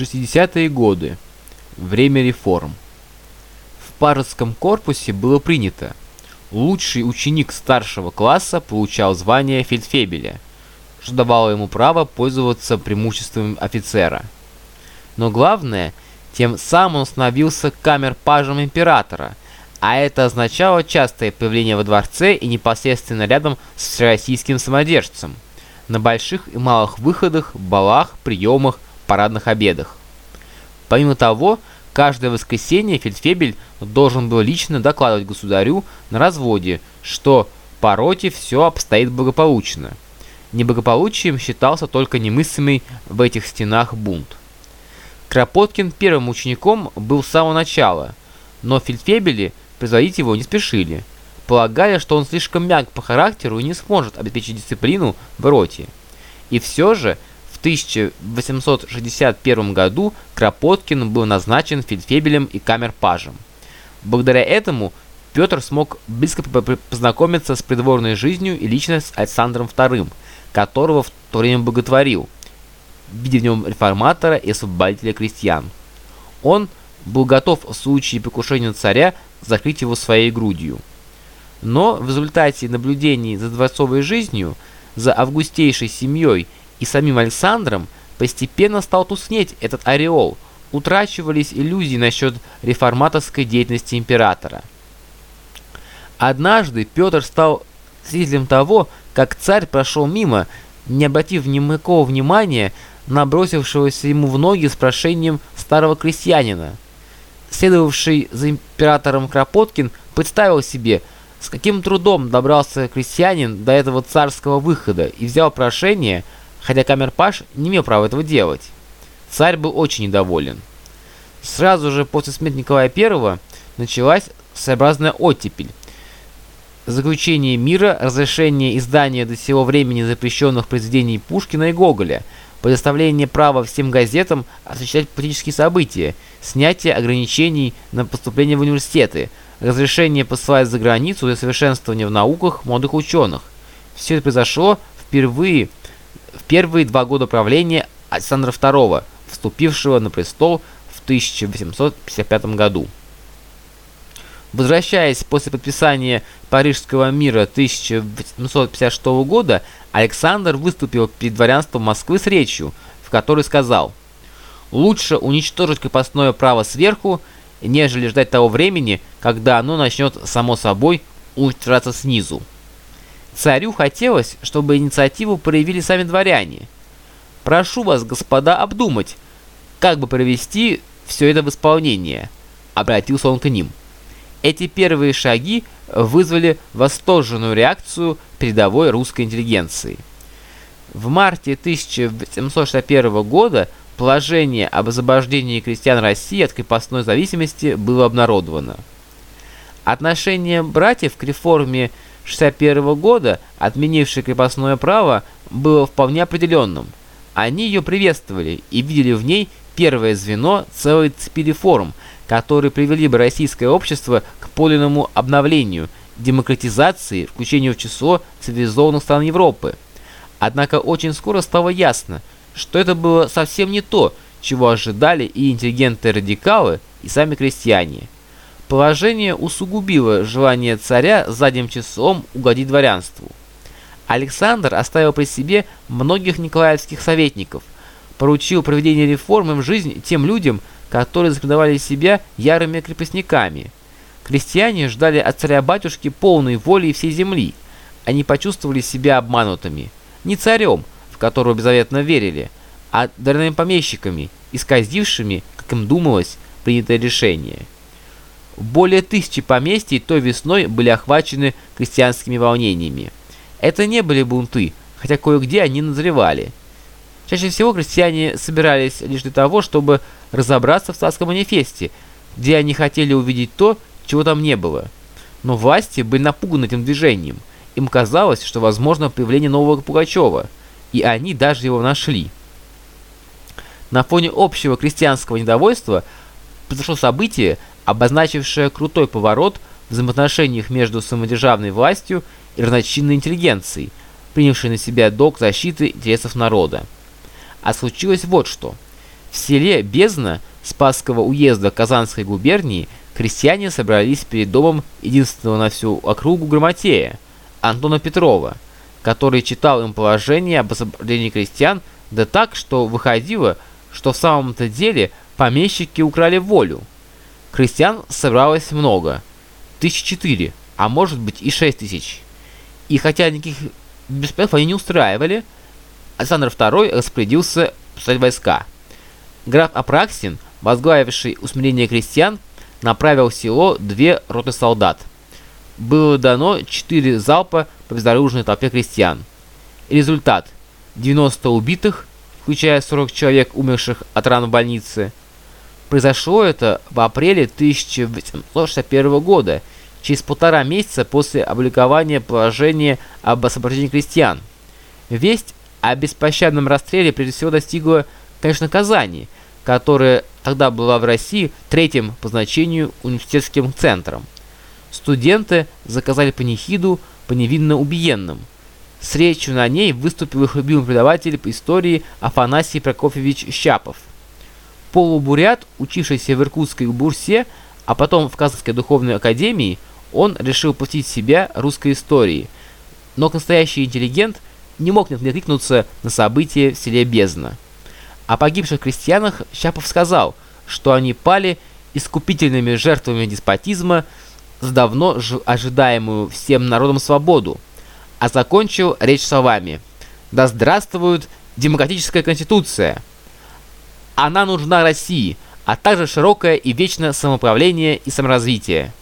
60-е годы. Время реформ. В Паржском корпусе было принято. Лучший ученик старшего класса получал звание фельдфебеля, что давало ему право пользоваться преимуществом офицера. Но главное, тем самым он становился камер-пажем императора, а это означало частое появление во дворце и непосредственно рядом с всероссийским самодержцем, на больших и малых выходах, балах, приемах, парадных обедах. Помимо того, каждое воскресенье фельдфебель должен был лично докладывать государю на разводе, что по роте все обстоит благополучно. Неблагополучием считался только немыслимый в этих стенах бунт. Кропоткин первым учеником был с самого начала, но фельдфебели производить его не спешили, полагая, что он слишком мягк по характеру и не сможет обеспечить дисциплину в роте. И все же 1861 году Кропоткин был назначен фельдфебелем и камерпажем. Благодаря этому Петр смог близко познакомиться с придворной жизнью и лично с Александром II, которого в то время боготворил, видя в нем реформатора и освободителя крестьян. Он был готов в случае покушения царя закрыть его своей грудью. Но в результате наблюдений за дворцовой жизнью, за августейшей семьей и самим Александром постепенно стал туснеть этот ореол, утрачивались иллюзии насчет реформаторской деятельности императора. Однажды Петр стал свидетелем того, как царь прошел мимо, не обратив никакого внимания на бросившегося ему в ноги с прошением старого крестьянина. Следовавший за императором Кропоткин представил себе, с каким трудом добрался крестьянин до этого царского выхода и взял прошение – хотя камерпаш не имел права этого делать. Царь был очень недоволен. Сразу же после смерти Николая I началась своеобразная оттепель. Заключение мира, разрешение издания до сего времени запрещенных произведений Пушкина и Гоголя, предоставление права всем газетам освещать политические события, снятие ограничений на поступление в университеты, разрешение посылать за границу для совершенствования в науках молодых ученых. Все это произошло впервые первые два года правления Александра II, вступившего на престол в 1855 году. Возвращаясь после подписания Парижского мира 1856 года, Александр выступил перед дворянством Москвы с речью, в которой сказал «Лучше уничтожить крепостное право сверху, нежели ждать того времени, когда оно начнет само собой уничтожаться снизу». Царю хотелось, чтобы инициативу проявили сами дворяне. «Прошу вас, господа, обдумать, как бы провести все это в исполнение», — обратился он к ним. Эти первые шаги вызвали восторженную реакцию передовой русской интеллигенции. В марте 1861 года положение об освобождении крестьян России от крепостной зависимости было обнародовано. Отношение братьев к реформе 61 года, отменивший крепостное право, было вполне определенным. Они ее приветствовали и видели в ней первое звено целой цепи реформ, которые привели бы российское общество к подлинному обновлению, демократизации, включению в число цивилизованных стран Европы. Однако очень скоро стало ясно, что это было совсем не то, чего ожидали и интеллигенты-радикалы, и сами крестьяне. Положение усугубило желание царя задним числом угодить дворянству. Александр оставил при себе многих николаевских советников, поручил проведение реформ в жизнь тем людям, которые зарекомендовали себя ярыми крепостниками. Крестьяне ждали от царя-батюшки полной воли всей земли. Они почувствовали себя обманутыми. Не царем, в которого беззаветно верили, а дарными помещиками, исказившими, как им думалось, принятое решение. Более тысячи поместий той весной были охвачены крестьянскими волнениями. Это не были бунты, хотя кое-где они назревали. Чаще всего крестьяне собирались лишь для того, чтобы разобраться в царском манифесте, где они хотели увидеть то, чего там не было. Но власти были напуганы этим движением. Им казалось, что возможно появление нового Пугачева, и они даже его нашли. На фоне общего крестьянского недовольства произошло событие, обозначившая крутой поворот в взаимоотношениях между самодержавной властью и разночинной интеллигенцией, принявшей на себя долг защиты интересов народа. А случилось вот что. В селе Бездна Спасского уезда Казанской губернии крестьяне собрались перед домом единственного на всю округу грамотея, Антона Петрова, который читал им положение об освобождении крестьян, да так, что выходило, что в самом-то деле помещики украли волю. Крестьян собралось много, тысяч четыре, а может быть и шесть тысяч. И хотя никаких беспорядков они не устраивали, Александр II распорядился писать войска. Граф Апраксин, возглавивший усмирение крестьян, направил в село две роты солдат. Было дано четыре залпа по безоружной толпе крестьян. Результат – 90 убитых, включая 40 человек, умерших от ран в больнице – Произошло это в апреле 1861 года, через полтора месяца после опубликования положения об освобождении крестьян. Весть о беспощадном расстреле прежде всего достигла, конечно, Казани, которая тогда была в России третьим по значению университетским центром. Студенты заказали панихиду по невинно убиенным. С речью на ней выступил их любимый преподаватель по истории Афанасий Прокофьевич Щапов – полубурят, учившийся в Иркутской бурсе, а потом в Казанской духовной академии, он решил посвятить себя русской истории. Но настоящий интеллигент не мог не откликнуться на события в селе Бездна. О погибших крестьянах Щапов сказал, что они пали искупительными жертвами деспотизма с давно ожидаемую всем народом свободу, а закончил речь словами «Да здравствует демократическая конституция!» Она нужна России, а также широкое и вечное самоуправление и саморазвитие.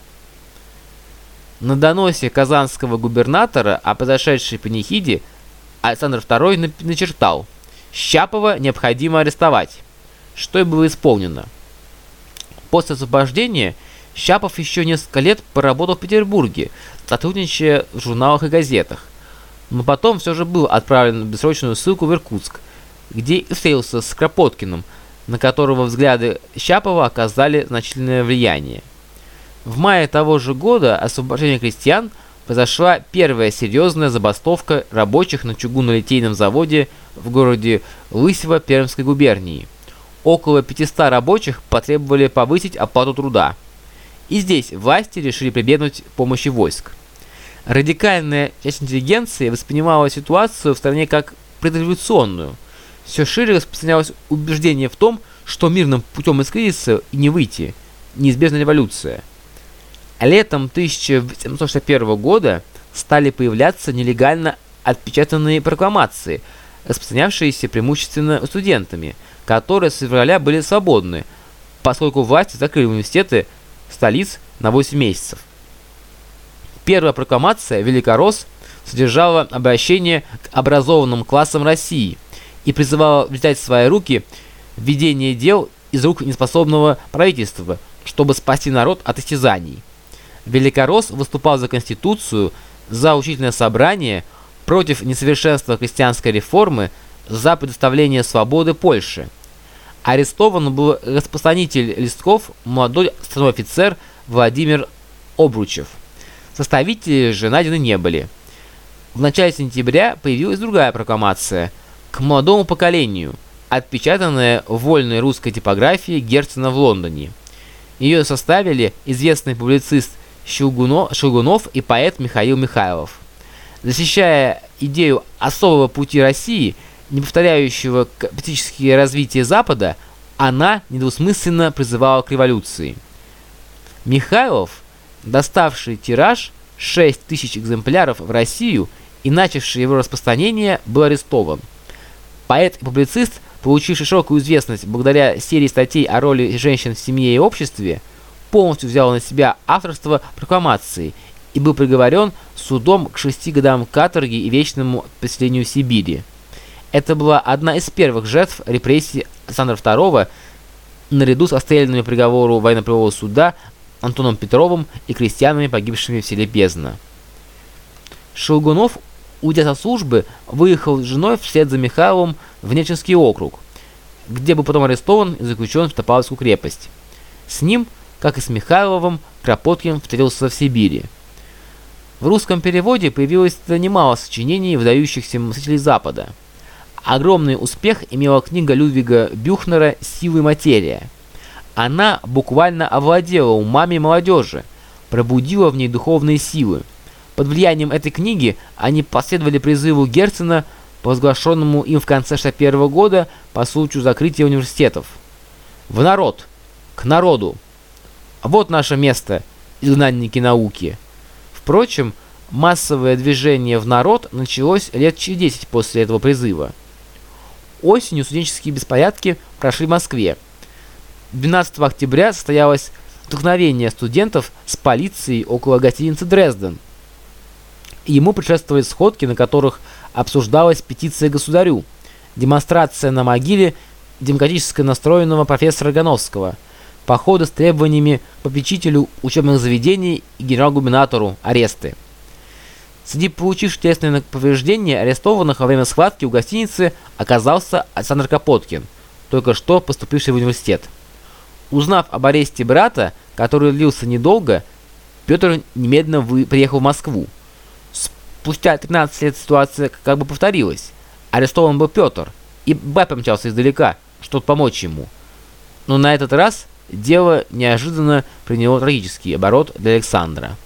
На доносе казанского губернатора о произошедшей панихиде Александр II начертал «Щапова необходимо арестовать», что и было исполнено. После освобождения Щапов еще несколько лет поработал в Петербурге, сотрудничая в журналах и газетах, но потом все же был отправлен в бессрочную ссылку в Иркутск, где и встретился с Кропоткиным, на которого взгляды Щапова оказали значительное влияние. В мае того же года освобождение крестьян произошла первая серьезная забастовка рабочих на чугунно-литейном заводе в городе Лысево Пермской губернии. Около 500 рабочих потребовали повысить оплату труда. И здесь власти решили прибегнуть к помощи войск. Радикальная часть интеллигенции воспринимала ситуацию в стране как предреволюционную – все шире распространялось убеждение в том, что мирным путем из кризиса и не выйти, неизбежна революция. Летом 1761 года стали появляться нелегально отпечатанные прокламации, распространявшиеся преимущественно студентами, которые с февраля были свободны, поскольку власти закрыли университеты столиц на 8 месяцев. Первая прокламация «Великорос» содержала обращение к образованным классам России – и призывала взять в свои руки ведение дел из рук неспособного правительства, чтобы спасти народ от истязаний. Великорос выступал за Конституцию, за учительное собрание, против несовершенства христианской реформы, за предоставление свободы Польше. Арестован был распространитель листков, молодой стальной офицер Владимир Обручев. Составители же найдены не были. В начале сентября появилась другая прокламация – к молодому поколению, отпечатанная в вольной русской типографии Герцена в Лондоне. Ее составили известный публицист Шелгунов и поэт Михаил Михайлов. Защищая идею особого пути России, не повторяющего капиталистическое развитие Запада, она недвусмысленно призывала к революции. Михайлов, доставший тираж 6 тысяч экземпляров в Россию и начавший его распространение, был арестован. Поэт и публицист, получивший широкую известность благодаря серии статей о роли женщин в семье и обществе, полностью взял на себя авторство прокламации и был приговорен судом к шести годам каторги и вечному поселению Сибири. Это была одна из первых жертв репрессий Александра II наряду с расстрелянными приговору военно-правового суда Антоном Петровым и крестьянами, погибшими в селе Бездна. Шелгунов уйдя со службы, выехал с женой вслед за Михайловым в Нечинский округ, где был потом арестован и заключен в Топавскую крепость. С ним, как и с Михайловым, Кропоткин встретился в Сибири. В русском переводе появилось немало сочинений выдающихся мыслителей Запада. Огромный успех имела книга Людвига Бюхнера «Силы материя». Она буквально овладела умами молодежи, пробудила в ней духовные силы. Под влиянием этой книги они последовали призыву Герцена, возглашенному им в конце 61 года по случаю закрытия университетов. В народ! К народу! Вот наше место, изгнанники науки. Впрочем, массовое движение в народ началось лет через 10 после этого призыва. Осенью студенческие беспорядки прошли в Москве. 12 октября состоялось столкновение студентов с полицией около гостиницы «Дрезден». Ему предшествовали сходки, на которых обсуждалась петиция государю, демонстрация на могиле демократически настроенного профессора Гановского, походы с требованиями попечителю учебных заведений и генерал-губернатору аресты. Среди получивших телесные повреждения арестованных во время схватки у гостиницы оказался Александр Капоткин, только что поступивший в университет. Узнав об аресте брата, который длился недолго, Петр немедленно приехал в Москву. Спустя 13 лет ситуация как бы повторилась. Арестован был Петр, и Б помчался издалека, чтобы помочь ему. Но на этот раз дело неожиданно приняло трагический оборот для Александра.